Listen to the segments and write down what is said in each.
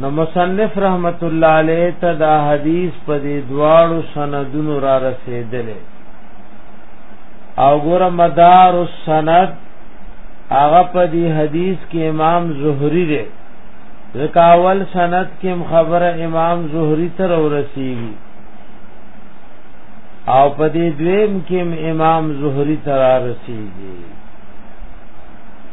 نو مصنف رحمت الله علیه ته دا حدیث په دې دواړو سندونو را رسیدلې او ګور مدار السند هغه په دې حدیث کې امام زهری دی رکاول سند کې خبره امام زهری تر ورسیږي او په دې دویم کې امام زهری تر رسیږي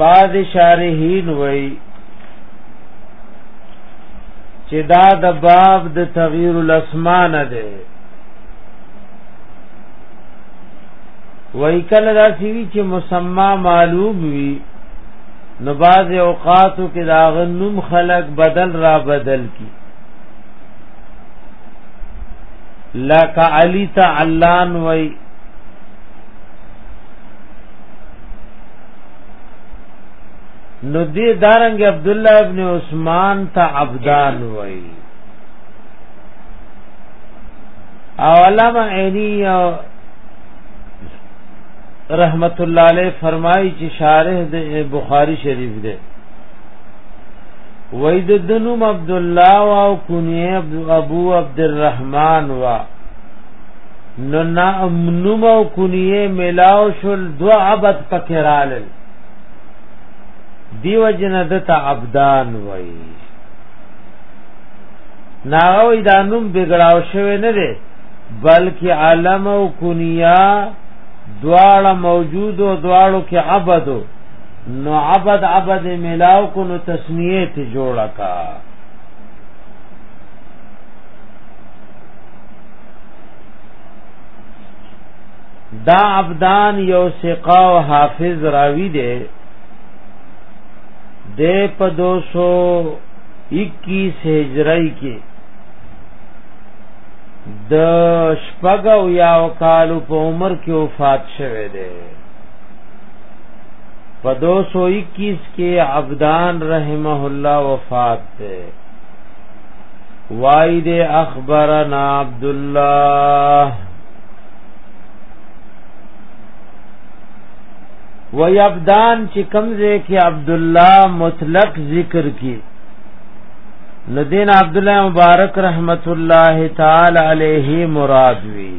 بعض شارحین وای چې دا د باب د تغییر الاسماء نه ده وای کله دا سی چې مسما معلوم وي نو باز اوقاتو کې دا غنوم خلق بدل را بدل کی لک علی تعلان وای نو دی دارنګ عبد الله ابن عثمان ته عبدان وای او علامه عینی او رحمت الله علیه فرمایي چې شارح د بخاری شریف دی وای د دنوم عبد الله او کنیه ابو عبد الرحمن وا نو نا نوم او کنیه ملاو شل دو عبد پکرال دیو جن دتا عبدان وای ناوی دا نوم بګړاو شوی نه دی بلکې علم او کنیا دواړه موجود او دواړو کې عبد نو عبد عبد ملاو کو نو تسمیه ته جوړه کا دا عبدان یو ثقه او حافظ راوی دی د په 221 هجری کې د شپږو یا کال په عمر کې وفات شوه دی په 221 کې عبدان رحمه الله وفات ده وای دې اخبرنا عبد الله ويبدان چې کمزه کې عبد الله مطلق ذکر کی لدین عبد الله مبارک رحمت الله تعالی علیه مراد وی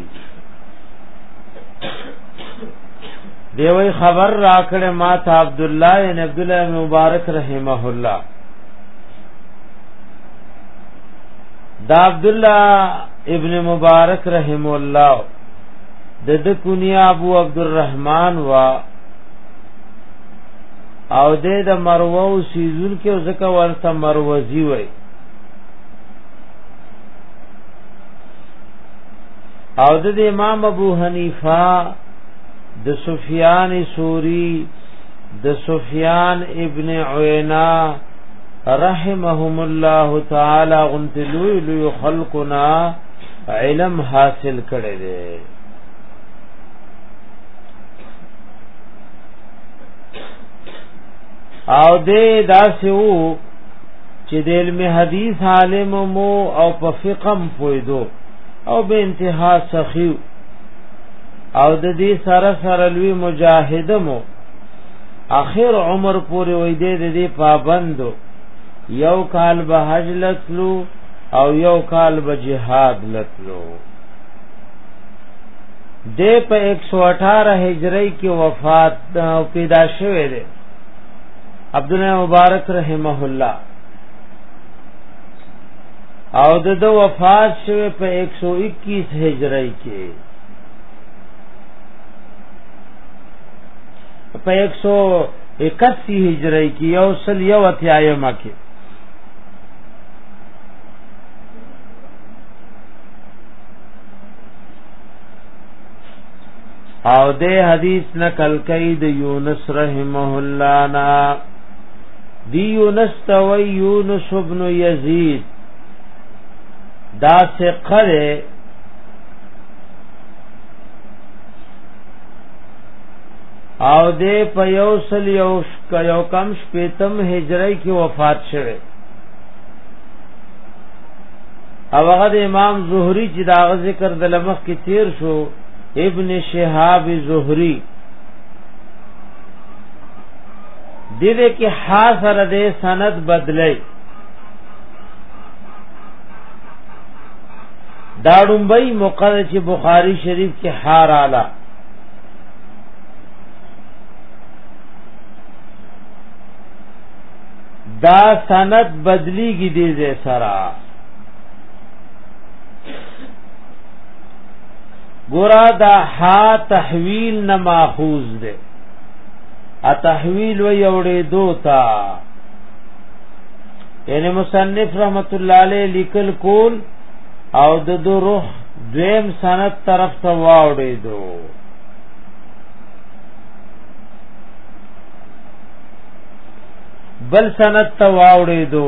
دیوی خبر راکړه ما ته عبد الله بن عبد الله مبارک رحمه الله دا عبد الله ابن مبارک رحم الله د د کنیا ابو عبد الرحمن وا او د د مروه او سیزون کې ځکه ورته مروزی وای او د امام ابو حنیفه د سفیان سوری د سفیان ابن عینا رحمهم الله تعالی غنت لوی لوی خلقنا علم حاصل کړي دي او دې داسې وو چې د علم حدیث عالم مو او په فقم پویدو او به انتها سخیو او د دې سره سره لوی مجاهدمو اخر عمر پورې وې دې دې پابندو یو کال به حج لتلو او یو کال به جهاد لتلو د په 118 هجری کې وفات او پیدا شوه دی عبد الله مبارک رحمه الله او د د وفات شوه په 121 هجری کې په 181 هجری کې یو سل یو اتیایم کې او د حدیث نقل کوي د یونس رحمه الله نه دی یونس توی یونس ابن یزید دا ثقه ده او دې په یو سل یو یو کم شپیتم هجری کې وفات شوه او هغه د امام زهری چې دا ذکر د لمخ کې تیر شو ابن شهاب زهری دیده کی حاصر دے سند بدلی دا ډومبئی مقدر چې بخاری شریف کې حار اعلی دا سند بدلی کی دیده سرا ګورا دا ها تحویل نه ماخوذ ده ا تحویل و یوړې دوتا یعنی مصنف رحمت الله علیه لیکل کول او د دو روح دویم سند طرف ته واوړې دو بل سند ته واوړې دو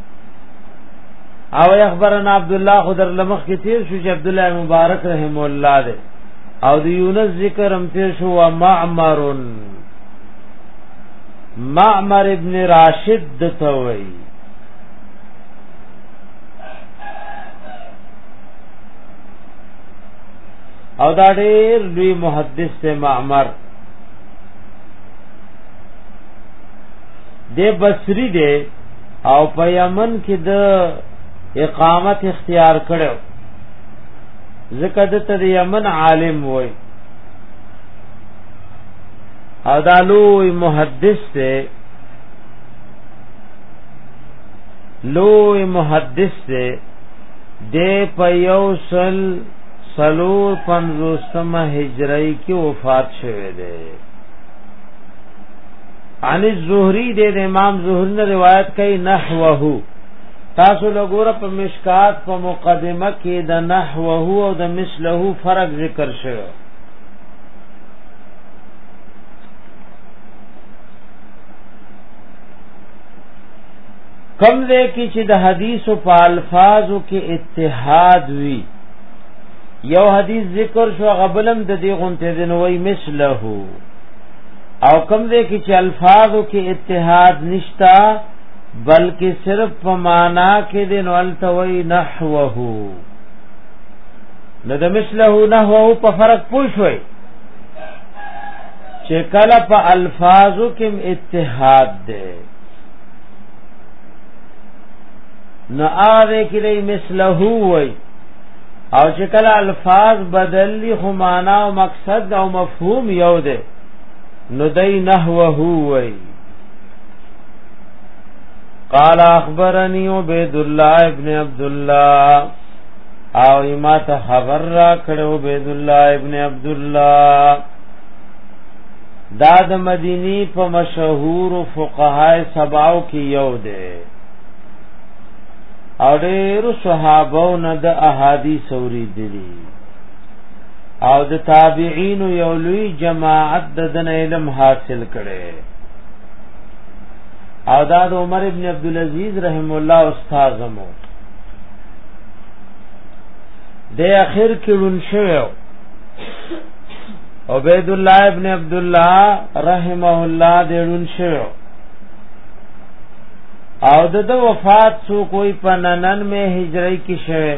او اخبرنا عبد الله خضر لمخ کې تیر شو چې عبد الله مبارک رحم الله دې او د یونس ذکر هم تیر شو و معمر معمر ابن راشد دته وی او دا ډېر لوی محدث ته معمر د بصری دی او په یمن کې د اقامت اختیار کړو ځکه د تر یمن عالم وای او دا لوی محدث دی لوی محدث دی د په یو سل سلور پنځوسمه هجری کې وفات شوه دی عن الزهري د امام زهري نه روایت کوي نحوه تاسو لګوره په مشکات په مقدمه کې د نحوه او د مثله فرق ذکر شوی کم دې کې چې د حدیث او په الفاظو کې اتحاد وي یو حدیث ذکر شو غبلم د دې غونته دنوي مثله او کم دې کې چې الفاظو کې اتحاد نشتا بلکې صرف په معنا کې دې نو التوي نحوه نو د مثله نحوه په فرق پوښوي چې کله په الفاظو کې اتحاد ده نو آره کې دې مثله وای او چې کله الفاظ بدلی خو معنا او مقصد او مفهوم یو ده نو دای نحوه وای قال اخبرني عبد الله ابن عبد الله او ما ته خبر را کړو عبد الله ابن عبد الله دا د مدینی په مشهور فقهای سباو کې یو دی او ډېر صحابو نه د احادیث اوریدلي او د تابعین یو لوی جماعت د دن علم حاصل کړي او دا د عمر ابن عبد العزيز رحم الله استاد مو د اخر کې لون شوی عبید الله ابن عبد الله رحمه الله د لون شوی او د وفات سو کوئی پننن میں ہجری کی شوه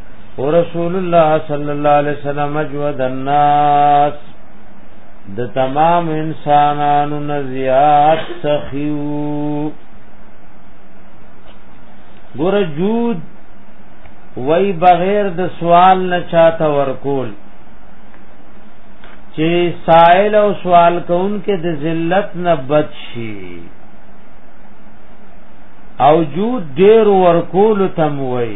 ورسول الله صلی الله علیه وسلم اجود الناس د تمام انسانانو نزیات سخیو ګور جود وای بغیر د سوال نه چاته ورکول چې سائل او سوال کون کې د ذلت نه بچ شي او جود ډیر ورکول تم وای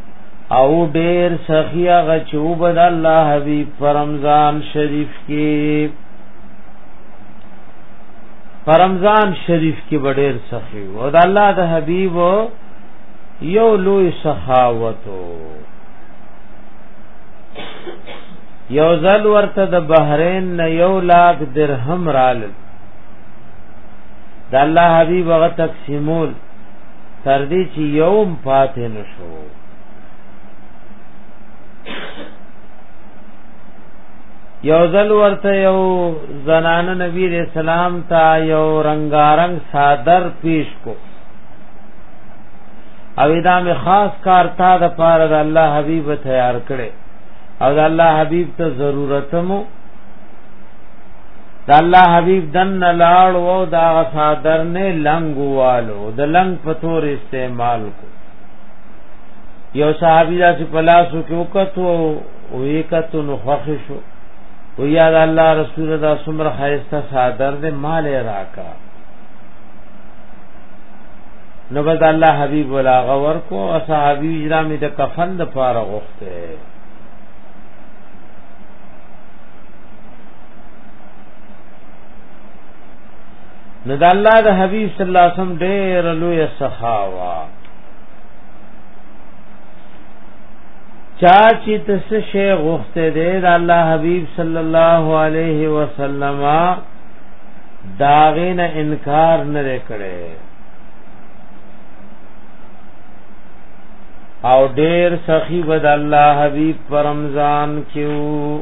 او ډیر سخی هغه چې وبد الله حبیب پر رمضان شریف کې پر رمضان شریف کې ډیر سخی او د الله د حبیب یو لوی سخاوت یو ځل ورته د بحرین نه یو لاک درهم رال د الله حبیب هغه تقسیمول تر دې چې یوم پاتې نشو یو ځل ورته یو زنانه نبی رسول سلام ته یو رنگارنګ صادر پیش کو او دا می خاص کار تا د پاره د الله حبیب تیار کړي او د الله حبیب ته ضرورتمو د الله حبیب دن لاړ وو دا صادر نه لنګوالو د لنګ پتور استعمال یو صحابي دا چې پلاسو کې وکړو او یې کتو نو خوښ شو و یاد الله رسول دا سمر خیسته صادر دې مال راکا نو بس الله حبیب ولا غور کو او صحابي اجرامي د کفن د پاره غوښته نو د الله د حبيب صلی الله علیه وسلم ډېر لوی سخاوا چا چې تس شي غوخته دې د الله حبيب صلی الله علیه وسلم داغه نه انکار نه کړي او ډېر سخی ود الله حبيب پر رمضان کیو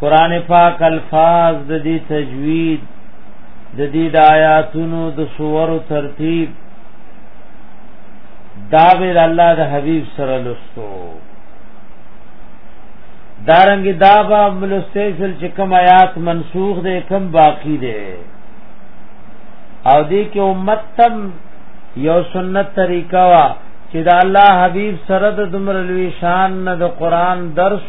قران پاک الفاظ د دې تجوید د دې د آیاتونو د سور ترتیب دا به الله د حبیب سره لستو دارنګ دا با ملسته سل چې کوم آیات منسوخ دي کوم باقی دي او دې کې امت تم یو سنت طریقہ وا چې دا الله حبیب سره د دمر لوی شان نه د قران درس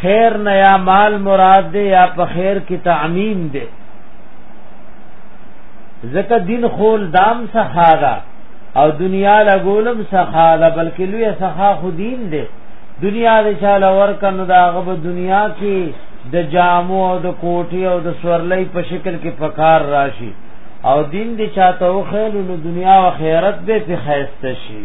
خیر نه یا مال مراد دی یا په خیر کې تعمیم دی زکه دین خول دام سخاغا او دنیا لګولم سخاغا بلکې لوی سخا خو دین دی دنیا دې چاله ورکنو دا غب دنیا کې د جامو او د کوټي او د سورلۍ په شکل کې پکار راشي او دین دې چاته وخیل نو دنیا او خیرت به په خیسته شي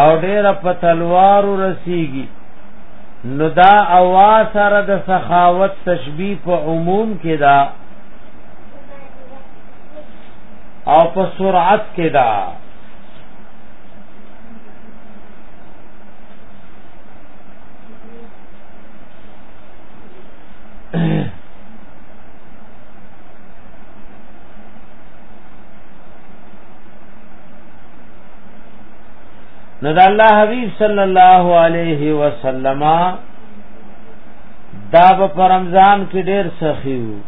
او ډیر په تلوار رسیږي نو دا اوا سره د سخاوت تشبیه په عموم کې دا او په سرعت کې دا نو د الله حبیب صلی الله علیه وسلم دا په رمضان کې ډېر سخی وو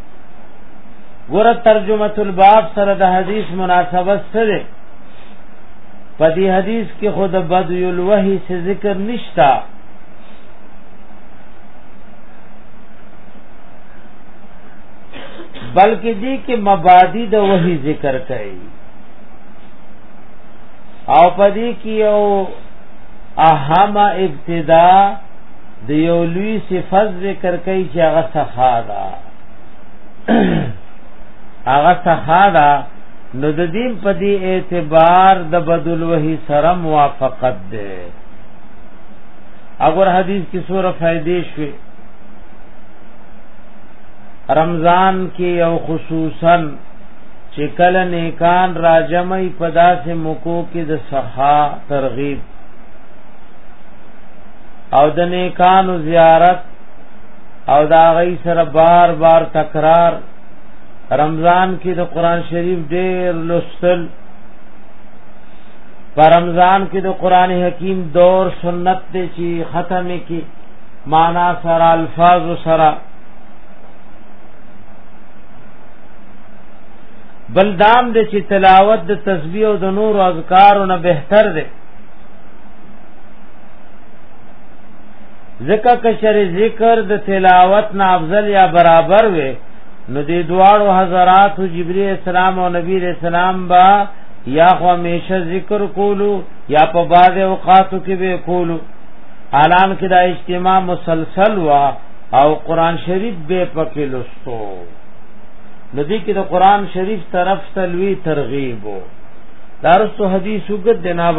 ګور ترجمه الباب سره د حدیث مناسبت سره په دې حدیث کې خود بدی الوحی سے ذکر نشتا بلکې دې کې مبادی د وحی ذکر کړي او پدې کې یو اهم ابتدا د یو لوی صفت ذکر کوي چې هغه سخا ده هغه سخا ده نو د دې په دې اعتبار د بدل وحی سره موافقت ده اگر حدیث کی سوره فائدې شوي رمضان کې او خصوصا چې کله نیکان راجمې په داسې مکو کې د صحا ترغیب او د نیکانو زیارت او دا غي سره بار بار تکرار رمضان کې د قران شریف ډېر لوستل په رمضان کې د قران حکیم دور سنت دې چې ختمه کې معنا سره الفاظ سره بل دام د چې تلاوت د تسبیح او د نور او اذکارو نه بهتر دی ځکه کشر ذکر د تلاوت نه افضل یا برابر وي نو دې دواړو حضرات جبرئیل السلام او نبی رسول الله با یا خو همیشه ذکر کولو یا په بعض اوقاتو کې به کولو الان کې دا اجتماع مسلسل وا او قران شریف به پکې لوس او ندی کې د قران شریف طرف ته لوی ترغیب وو دارسو حدیث وګد جناب